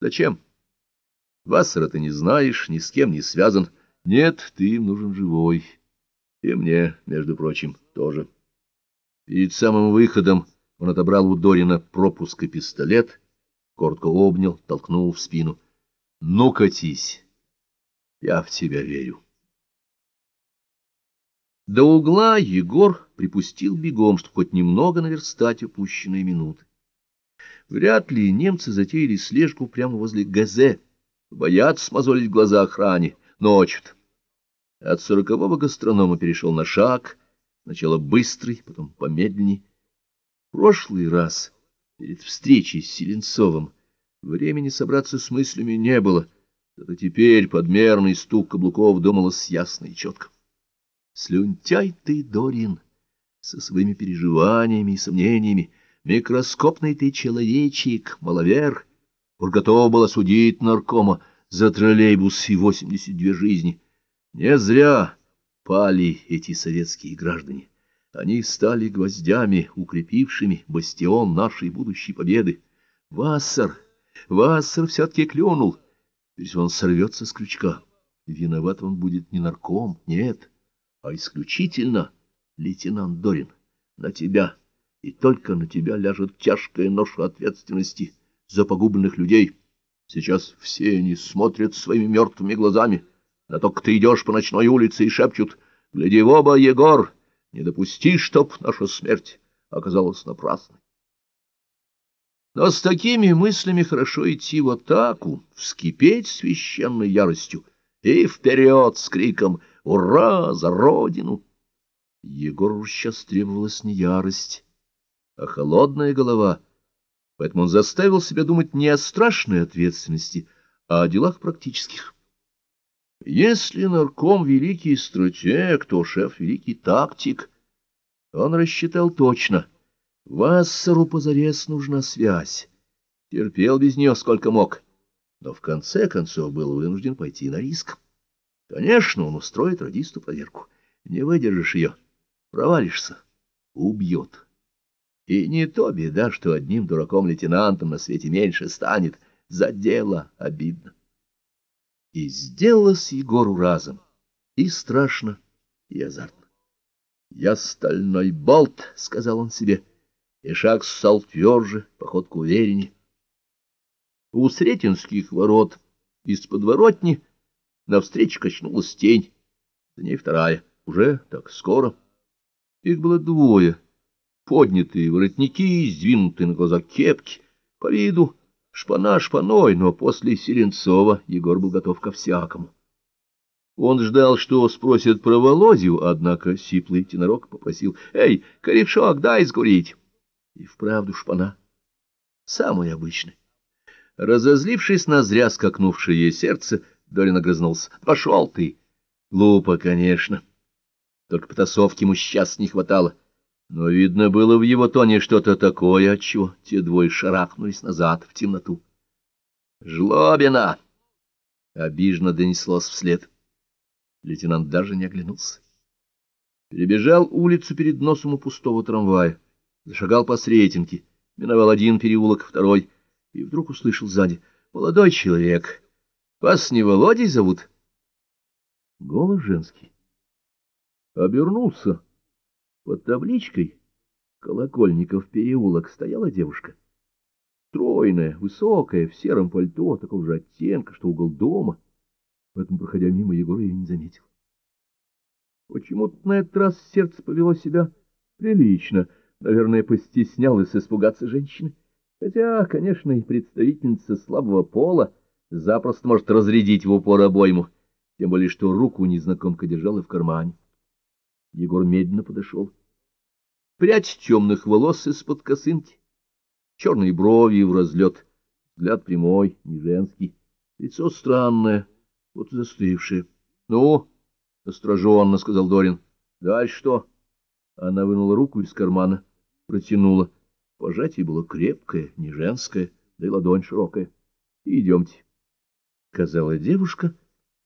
Зачем? Вассера ты не знаешь, ни с кем не связан. Нет, ты им нужен живой. И мне, между прочим, тоже. Перед самым выходом он отобрал у Дорина пропуск и пистолет, коротко обнял, толкнул в спину. — Ну, катись, я в тебя верю. До угла Егор припустил бегом, чтобы хоть немного наверстать упущенные минуты. Вряд ли немцы затеяли слежку прямо возле ГЗ, боятся смазолить глаза охране, ночью-то. От сорокового гастронома перешел на шаг, сначала быстрый, потом помедленней. В прошлый раз, перед встречей с Селенцовым, времени собраться с мыслями не было, зато теперь подмерный стук каблуков думалось ясно и четко. Слюнтяй ты, Дорин, со своими переживаниями и сомнениями, микроскопный ты человечек, маловер, уж готов был осудить наркома за троллейбус и восемьдесят две жизни. Не зря пали эти советские граждане. Они стали гвоздями, укрепившими бастион нашей будущей победы. Вассер, Вассер все-таки клюнул. Теперь он сорвется с крючка. Виноват он будет не нарком, нет, а исключительно лейтенант Дорин. На тебя, и только на тебя ляжет тяжкая ноша ответственности за погубленных людей. Сейчас все они смотрят своими мертвыми глазами — на то, как ты идешь по ночной улице и шепчут «Гляди в оба, Егор, не допусти, чтоб наша смерть оказалась напрасной». Но с такими мыслями хорошо идти в атаку, вскипеть священной яростью и вперед с криком «Ура! За Родину!». Егору сейчас требовалась не ярость, а холодная голова, поэтому он заставил себя думать не о страшной ответственности, а о делах практических. Если нарком — великий стратег, то шеф — великий тактик. Он рассчитал точно. Вассеру позарез нужна связь. Терпел без нее сколько мог, но в конце концов был вынужден пойти на риск. Конечно, он устроит радисту проверку. Не выдержишь ее, провалишься, убьет. И не то беда, что одним дураком-лейтенантом на свете меньше станет. За дело обидно. И сделалось Егору разом и страшно, и азартно. «Я стальной болт», — сказал он себе, и шаг ссал тверже, походку увереннее. У Сретенских ворот из подворотни навстречу качнулась тень, за ней вторая, уже так скоро. Их было двое, поднятые воротники, сдвинутые на глаза кепки, по виду Шпана шпаной, но после Селенцова Егор был готов ко всякому. Он ждал, что спросят про Володю, однако сиплый тенорок попросил, «Эй, корешок, дай сгурить!» И вправду шпана. Самый обычный. Разозлившись на зря скакнувшее сердце, Дорин огрызнулся. «Пошел ты!» Глупо, конечно. Только потасовки ему сейчас не хватало. Но видно было в его тоне что-то такое, отчего те двое шарахнулись назад в темноту. «Жлобина!» — обиженно донеслось вслед. Лейтенант даже не оглянулся. Перебежал улицу перед носом у пустого трамвая, зашагал по Сретенке, миновал один переулок, второй, и вдруг услышал сзади. «Молодой человек, вас не Володей зовут?» Голос женский. Обернулся. Под табличкой «Колокольников переулок» стояла девушка. Стройная, высокая, в сером пальто, такого же оттенка, что угол дома. Поэтому, проходя мимо, Егор ее не заметил. Почему-то на этот раз сердце повело себя прилично. Наверное, постеснялось испугаться женщины. Хотя, конечно, и представительница слабого пола запросто может разрядить в упор обойму, тем более что руку незнакомка держала в кармане. Егор медленно подошел. Прядь темных волос из-под косынки, черные брови в разлет, взгляд прямой, не женский, лицо странное, вот застывшее. — Ну, — остороженно сказал Дорин. — Дальше что? Она вынула руку из кармана, протянула. Пожатие было крепкое, не женское, да и ладонь широкая. — Идемте, — сказала девушка,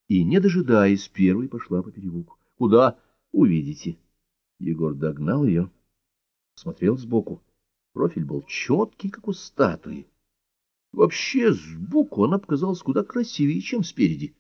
и, не дожидаясь, первой пошла по переулку. — Куда? — Увидите. Егор догнал ее, смотрел сбоку. Профиль был четкий, как у статуи. Вообще, сбоку она показалась куда красивее, чем спереди.